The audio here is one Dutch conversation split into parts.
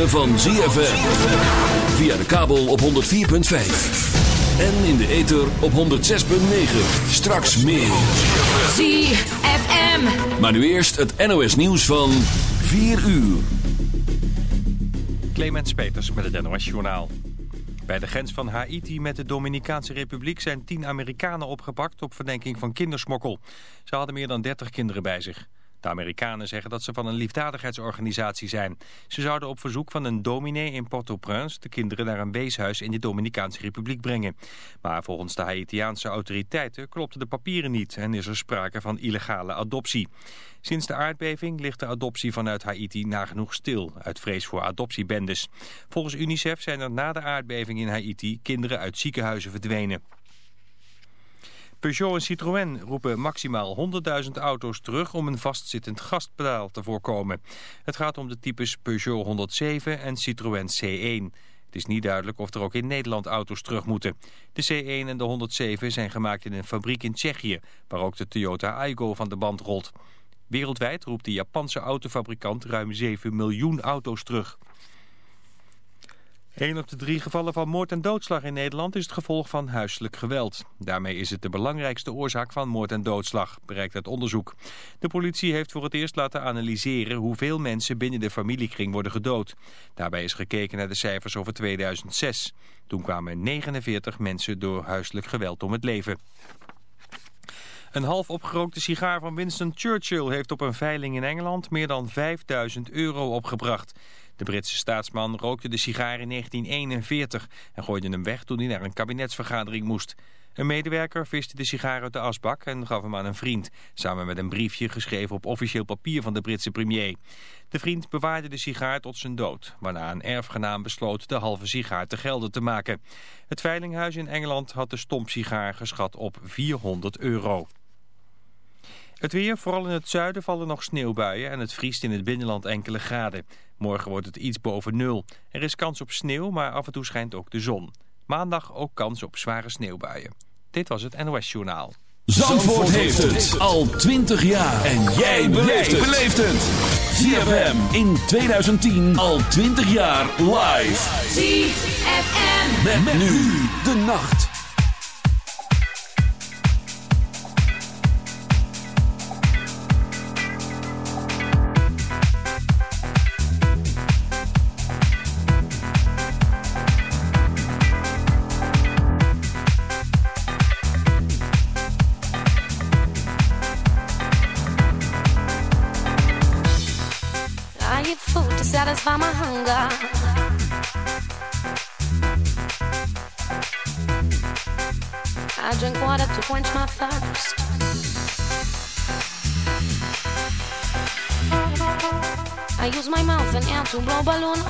Ritme van ZFM. Via de kabel op 104.5. En in de ether op 106.9. Straks meer. ZFM. Maar nu eerst het NOS nieuws van 4 uur. Clemens Peters met het NOS Journaal. Bij de grens van Haiti met de Dominicaanse Republiek zijn tien Amerikanen opgepakt op verdenking van kindersmokkel. Ze hadden meer dan 30 kinderen bij zich. De Amerikanen zeggen dat ze van een liefdadigheidsorganisatie zijn. Ze zouden op verzoek van een dominee in Port-au-Prince de kinderen naar een weeshuis in de Dominicaanse Republiek brengen. Maar volgens de Haitiaanse autoriteiten klopten de papieren niet en is er sprake van illegale adoptie. Sinds de aardbeving ligt de adoptie vanuit Haiti nagenoeg stil, uit vrees voor adoptiebendes. Volgens UNICEF zijn er na de aardbeving in Haiti kinderen uit ziekenhuizen verdwenen. Peugeot en Citroën roepen maximaal 100.000 auto's terug om een vastzittend gastpedaal te voorkomen. Het gaat om de types Peugeot 107 en Citroën C1. Het is niet duidelijk of er ook in Nederland auto's terug moeten. De C1 en de 107 zijn gemaakt in een fabriek in Tsjechië, waar ook de Toyota Aygo van de band rolt. Wereldwijd roept de Japanse autofabrikant ruim 7 miljoen auto's terug. Een op de drie gevallen van moord en doodslag in Nederland is het gevolg van huiselijk geweld. Daarmee is het de belangrijkste oorzaak van moord en doodslag, bereikt het onderzoek. De politie heeft voor het eerst laten analyseren hoeveel mensen binnen de familiekring worden gedood. Daarbij is gekeken naar de cijfers over 2006. Toen kwamen 49 mensen door huiselijk geweld om het leven. Een half opgerookte sigaar van Winston Churchill heeft op een veiling in Engeland meer dan 5000 euro opgebracht. De Britse staatsman rookte de sigaar in 1941 en gooide hem weg toen hij naar een kabinetsvergadering moest. Een medewerker viste de sigaar uit de asbak en gaf hem aan een vriend, samen met een briefje geschreven op officieel papier van de Britse premier. De vriend bewaarde de sigaar tot zijn dood, waarna een erfgenaam besloot de halve sigaar te gelden te maken. Het veilinghuis in Engeland had de stompsigaar geschat op 400 euro. Het weer, vooral in het zuiden vallen nog sneeuwbuien en het vriest in het binnenland enkele graden. Morgen wordt het iets boven nul. Er is kans op sneeuw, maar af en toe schijnt ook de zon. Maandag ook kans op zware sneeuwbuien. Dit was het NOS Journaal. Zandvoort, heeft het al 20 jaar. En jij beleeft het. ZFM in 2010 al 20 jaar live. ZFM. Met, met nu de nacht. alone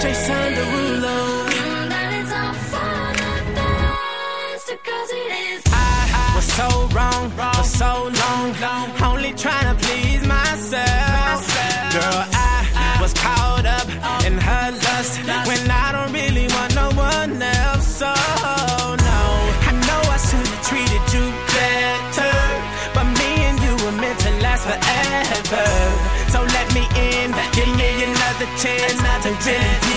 Jason Derulo. chance not to really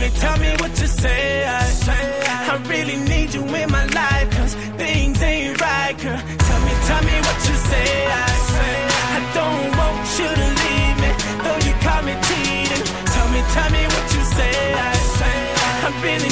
only tell me what you say. I, I really need you in my life, cause things ain't right, girl. Tell me, tell me what you say. I, I don't want you to leave me, though you call me cheating. Tell me, tell me what you say. I, I really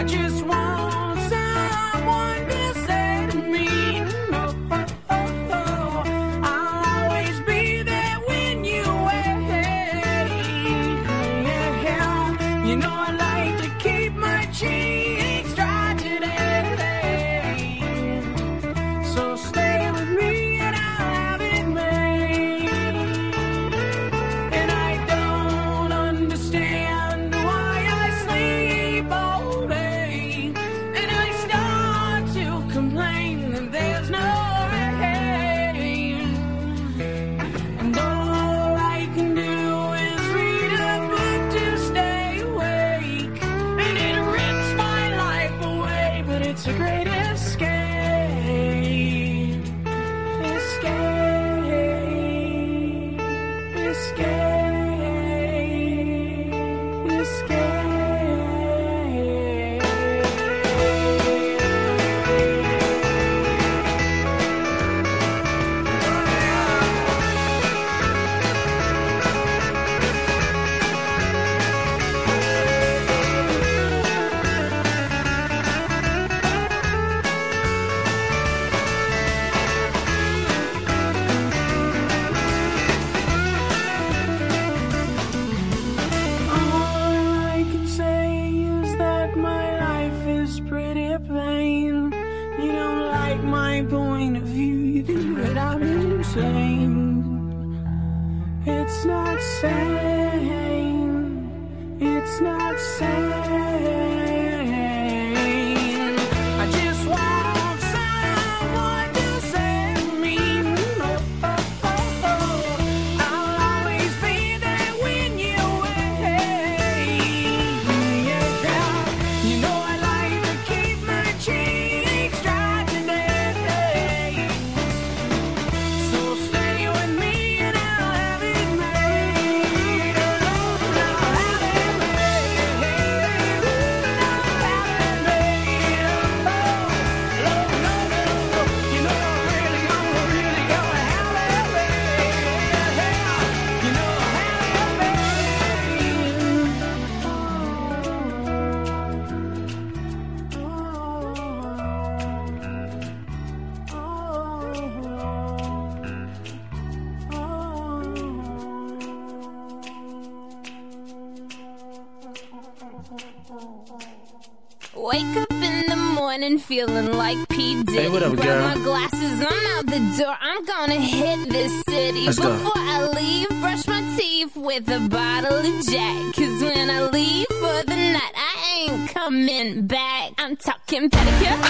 I just not sad. Let's Before. I leave, brush my teeth with a bottle of Jack. Cause when I leave for the night, I ain't coming back. I'm talking pedicure.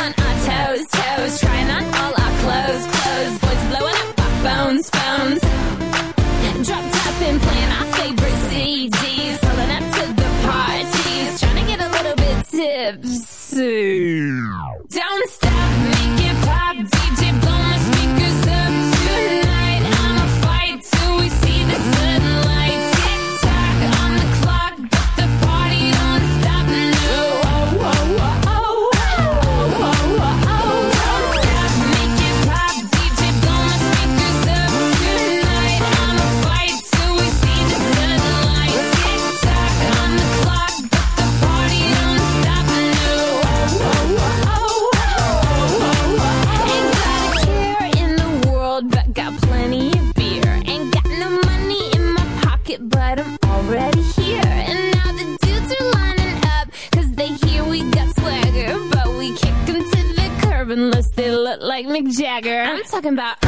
talking about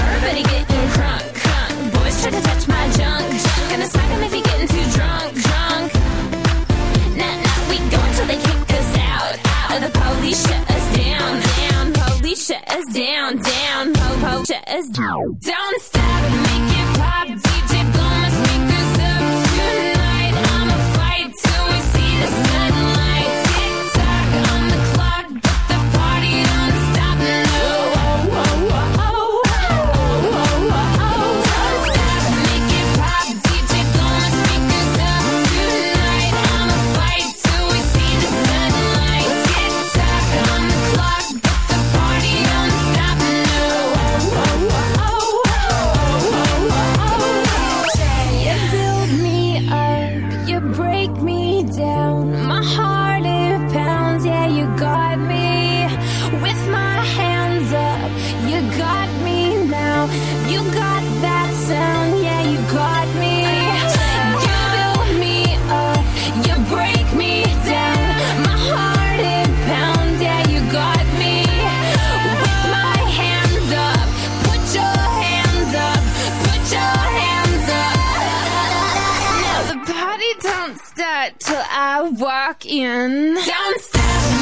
walk in downstairs.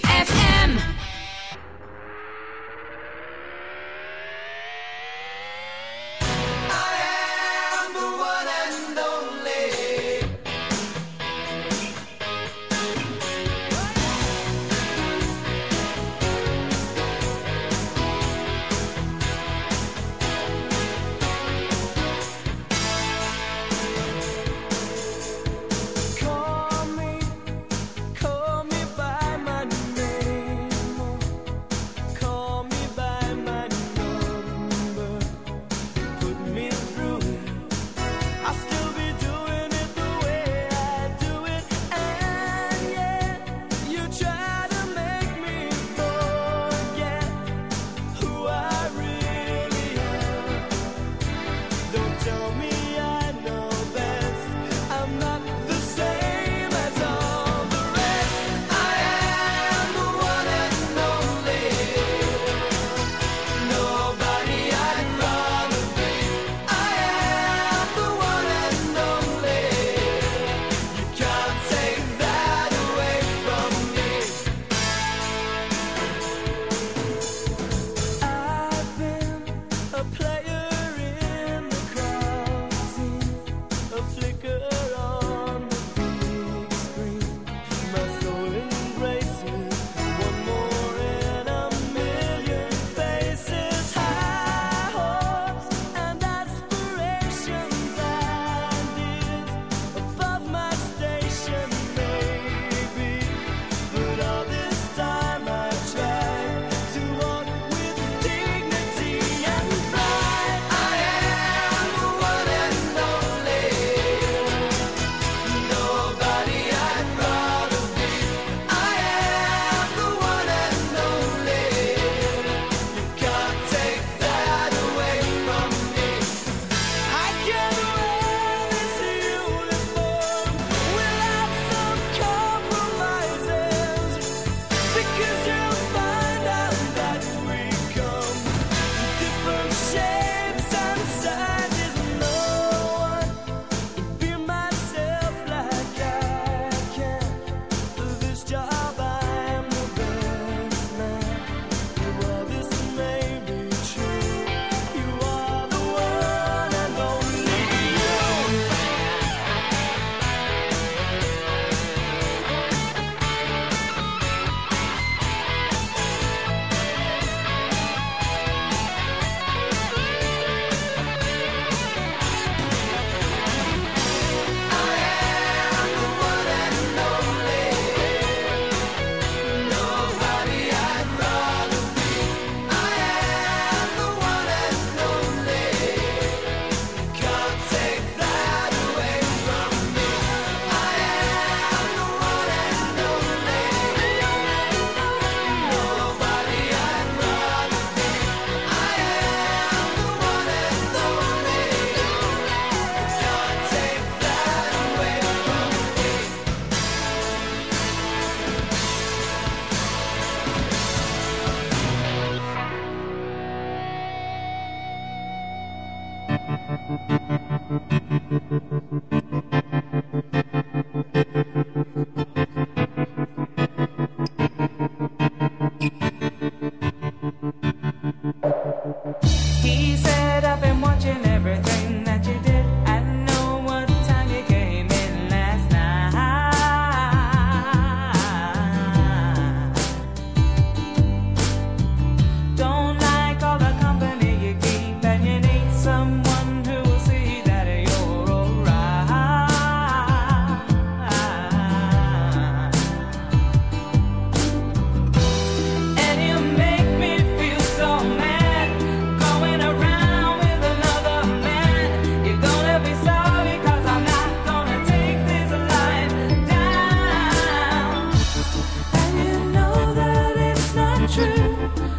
去。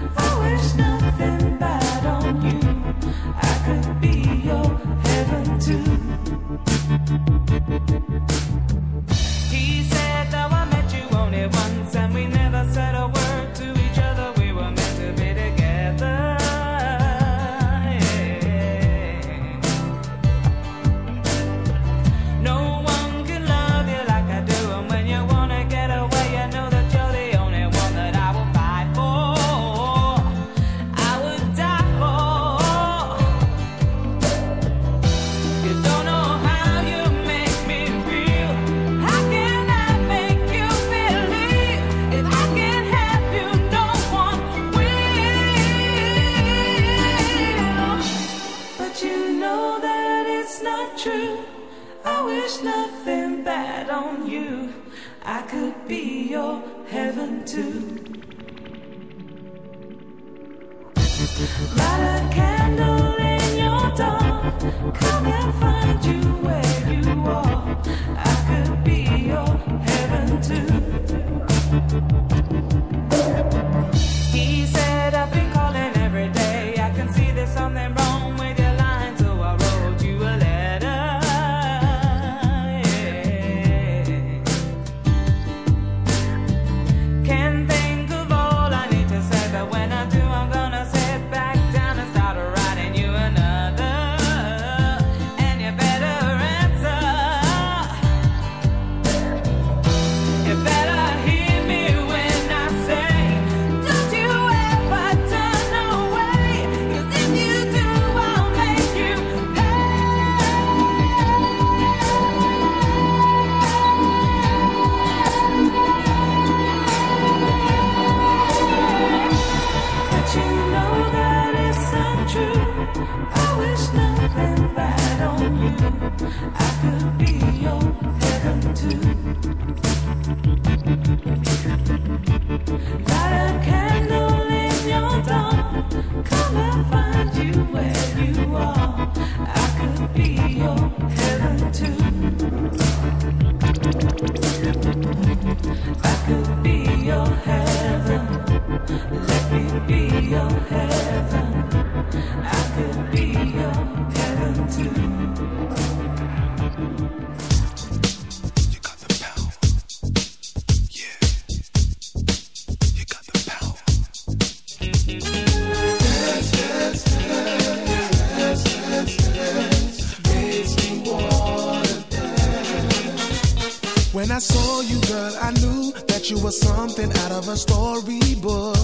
was something out of a storybook.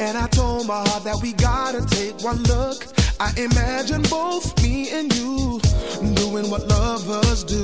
And I told my heart that we gotta take one look. I imagine both me and you doing what lovers do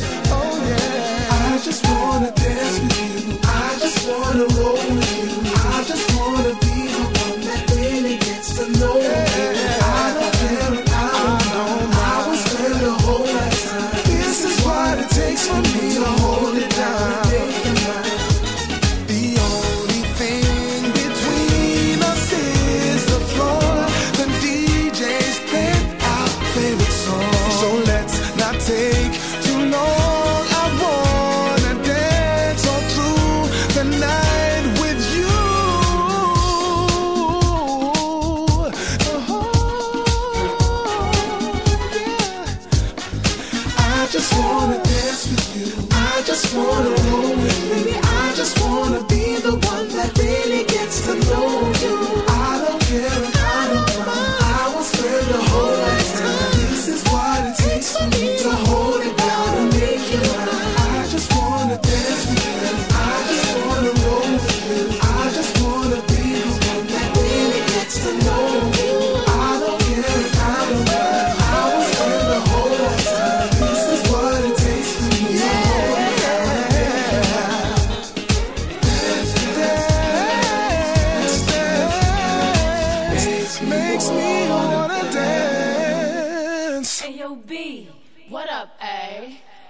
Oh yeah. I just wanna dance with you. I just wanna roll with you.